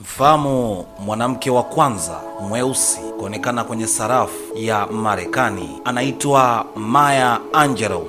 Mfahamu mwanamke wa kwanza mweusi kuonekana kwenye sarafu ya Marekani anaitwa Maya Angelou.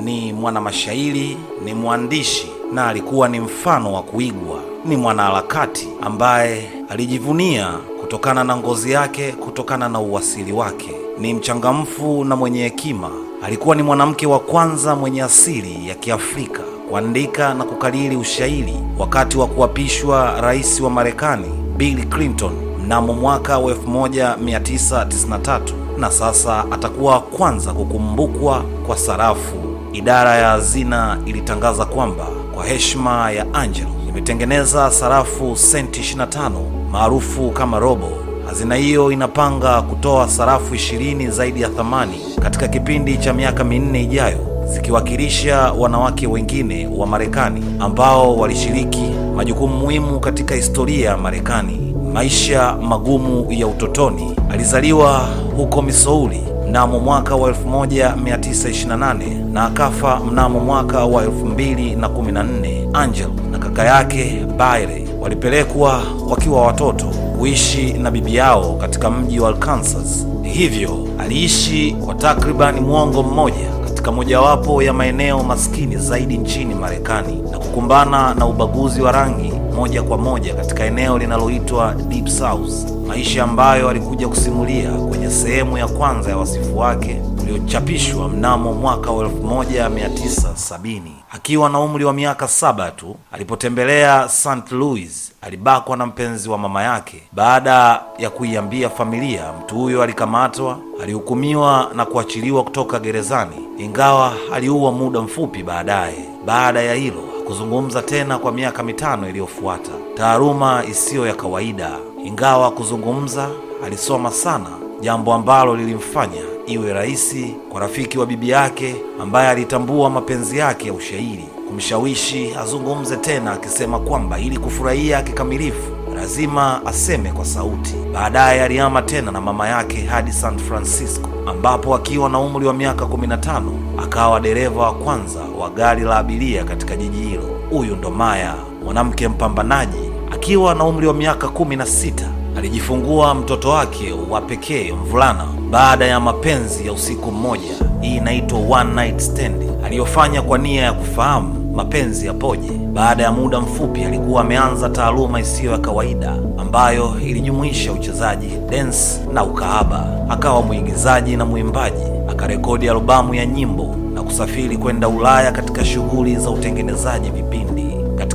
Ni mwanamashairi, ni mwandishi na alikuwa ni mfano wa kuigwa. Ni mwanaharakati ambaye alijivunia kutokana na ngozi yake, kutokana na uwasili wake. Ni mchangamfu na mwenye hekima. Alikuwa ni mwanamke wa kwanza mwenye asili ya Kiafrika kuandika na kukariri ushairi wakati wa kuapishwa rais wa Marekani Bill Clinton mnamo mwaka wa 1993 na sasa atakuwa kwanza kukumbukwa kwa sarafu. Idara ya hazina ilitangaza kwamba kwa heshima ya Angelo imetengeneza sarafu senti 25 maarufu kama robo. Hazina hiyo inapanga kutoa sarafu ishirini zaidi ya thamani katika kipindi cha miaka minne ijayo zikiwakilisha wanawake wengine wa Marekani ambao walishiriki majukumu muhimu katika historia ya Marekani. Maisha magumu ya utotoni. Alizaliwa huko Missouri mnamo mwaka wa 1928 na akafa mnamo mwaka wa 2014. Angel na kaka yake Bailey walipelekwa wakiwa watoto kuishi na bibi yao katika mji wa Arkansas. Hivyo aliishi kwa takribani mwongo mmoja katika mojawapo ya maeneo maskini zaidi nchini Marekani na kukumbana na ubaguzi wa rangi moja kwa moja katika eneo linaloitwa Deep South, maisha ambayo alikuja kusimulia kwenye sehemu ya kwanza ya wasifu wake uliochapishwa mnamo mwaka wa 1970. Akiwa na umri wa miaka saba tu alipotembelea St. Louis alibakwa na mpenzi wa mama yake. Baada ya kuiambia familia, mtu huyo alikamatwa, alihukumiwa na kuachiliwa kutoka gerezani, ingawa aliua muda mfupi baadaye. Baada ya hilo kuzungumza tena kwa miaka mitano iliyofuata, taaluma isiyo ya kawaida. Ingawa kuzungumza, alisoma sana, jambo ambalo lilimfanya iwe rahisi kwa rafiki wa bibi yake ambaye alitambua mapenzi yake ya ushairi kumshawishi azungumze tena, akisema kwamba ili kufurahia kikamilifu lazima aseme kwa sauti. Baadaye alihama tena na mama yake hadi San Francisco, ambapo akiwa na umri wa miaka 15 akawa dereva wa kwanza wa gari la abiria katika jiji hilo. Huyu ndo Maya, mwanamke mpambanaji. Akiwa na umri wa miaka 16 alijifungua mtoto wake wa pekee mvulana baada ya mapenzi ya usiku mmoja. Hii inaitwa one night stand, aliyofanya kwa nia ya kufahamu mapenzi yapoje. Baada ya muda mfupi, alikuwa ameanza taaluma isiyo ya kawaida ambayo ilijumuisha uchezaji, dance na ukahaba. Akawa mwigizaji na mwimbaji, akarekodi albamu ya nyimbo na kusafiri kwenda Ulaya katika shughuli za utengenezaji vipindi.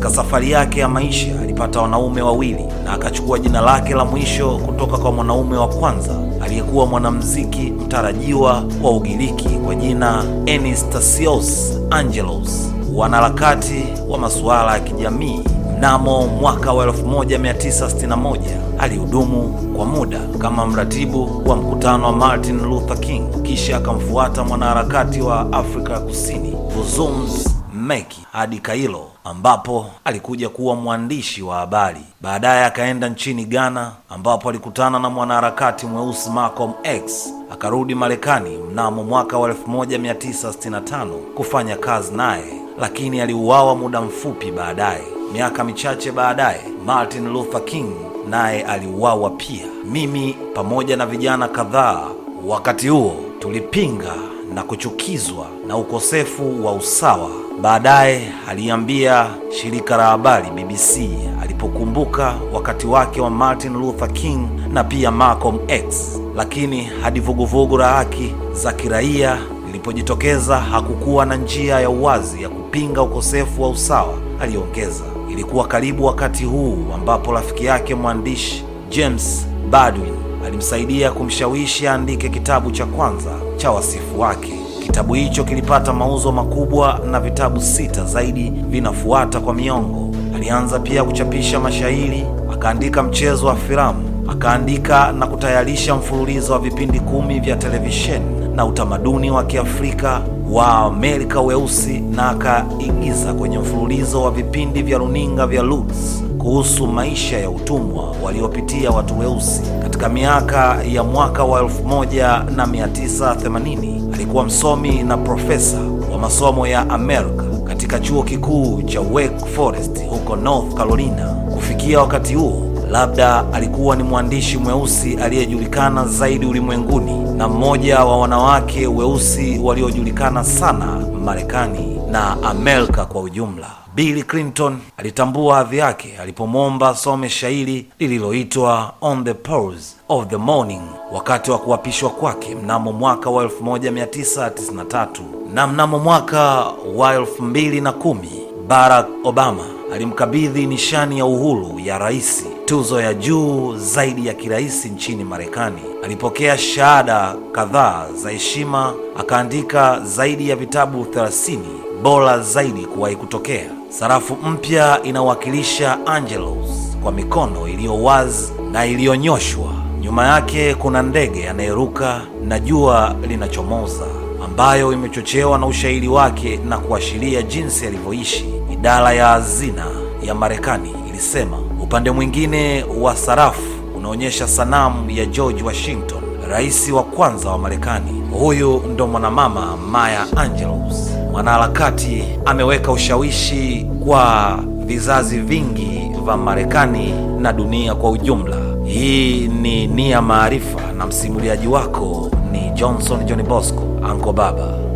Katika safari yake ya maisha alipata wanaume wawili na akachukua jina lake la mwisho kutoka kwa mwanaume wa kwanza aliyekuwa mwanamuziki mtarajiwa wa Ugiriki kwa jina Anastasios Angelos, wanaharakati wa masuala ya kijamii. Mnamo mwaka wa 1961 alihudumu kwa muda kama mratibu wa mkutano wa Martin Luther King, kisha akamfuata mwanaharakati wa Afrika Kusini Vuzums Meki hadi Kairo ambapo alikuja kuwa mwandishi wa habari. Baadaye akaenda nchini Ghana ambapo alikutana na mwanaharakati mweusi Malcolm X. Akarudi Marekani mnamo mwaka wa 1965 kufanya kazi naye, lakini aliuawa muda mfupi baadaye. Miaka michache baadaye, Martin Luther King naye aliuawa pia. Mimi pamoja na vijana kadhaa wakati huo tulipinga na kuchukizwa na ukosefu wa usawa. Baadaye aliambia shirika la habari BBC alipokumbuka wakati wake wa Martin Luther King na pia Malcolm X, lakini hadi vuguvugu la haki za kiraia lilipojitokeza hakukuwa na njia ya uwazi ya kupinga ukosefu wa usawa. Aliongeza, ilikuwa karibu wakati huu ambapo rafiki yake mwandishi James Baldwin alimsaidia kumshawishi aandike kitabu cha kwanza cha wasifu wake. Kitabu hicho kilipata mauzo makubwa na vitabu sita zaidi vinafuata kwa miongo. Alianza pia kuchapisha mashairi, akaandika mchezo wa filamu, akaandika na kutayarisha mfululizo wa vipindi kumi vya televisheni na utamaduni wa Kiafrika wa Amerika weusi, na akaigiza kwenye mfululizo wa vipindi vya runinga vya Lutz kuhusu maisha ya utumwa waliopitia watu weusi katika miaka ya mwaka wa 1980. Alikuwa msomi na profesa wa masomo ya Amerika katika chuo kikuu cha Wake Forest huko North Carolina. Kufikia wakati huo Labda alikuwa ni mwandishi mweusi aliyejulikana zaidi ulimwenguni na mmoja wa wanawake weusi waliojulikana sana Marekani na Amerika kwa ujumla. Bill Clinton alitambua hadhi yake alipomwomba asome shairi lililoitwa On the Pulse of the Morning wakati wa kuapishwa kwake mnamo mwaka wa 1993 na mnamo mwaka wa 2010 Barack Obama alimkabidhi nishani ya uhuru ya rais, tuzo ya juu zaidi ya kiraisi nchini Marekani. Alipokea shahada kadhaa za heshima, akaandika zaidi ya vitabu 30 bora zaidi kuwahi kutokea. Sarafu mpya inawakilisha Angelos kwa mikono iliyo wazi na iliyonyoshwa. Nyuma yake kuna ndege anayeruka na jua linachomoza, ambayo imechochewa na ushairi wake na kuashiria jinsi alivyoishi. Idara ya hazina ya Marekani ilisema upande mwingine wa sarafu unaonyesha sanamu ya George Washington, rais wa kwanza wa Marekani. Huyu ndo mwanamama Maya Angelou. Mwanaharakati ameweka ushawishi kwa vizazi vingi vya Marekani na dunia kwa ujumla. Hii ni Nia Maarifa na msimuliaji wako ni Johnson John Bosco Anko Baba.